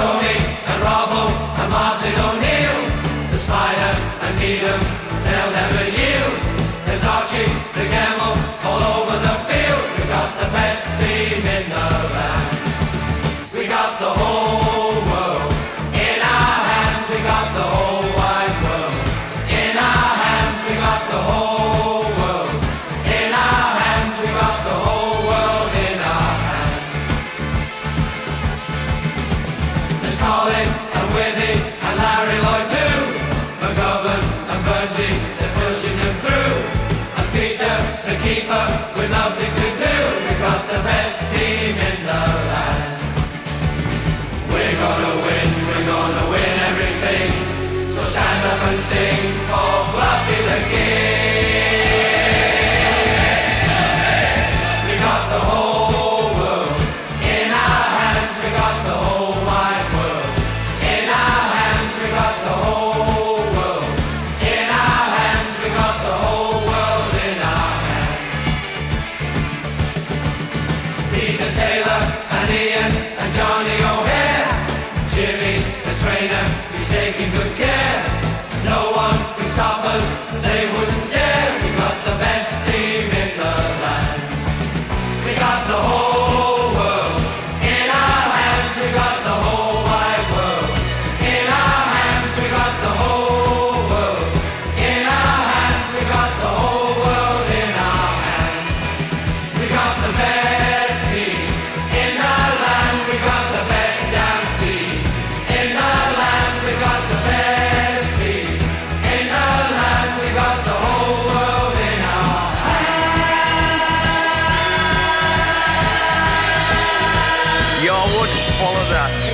Tony and Robbo and Martin O'Neill, the Spider and Needham, they'll never yield. There's Archie, the Gemmill, all over the field. We got the best team in the land. We got the whole. Withe and Larry Lloyd too. McGovern and Bertie, they're pushing them through. And Peter, the keeper, with nothing to do. We've got the best team in the land. We're gonna win, we're gonna win everything. So stand up and sing Peter Taylor and Ian and Johnny O'Hare. Jimmy, the trainer, he's taking good care. No one can stop us, they wouldn't dare. We've got the best team Yeah.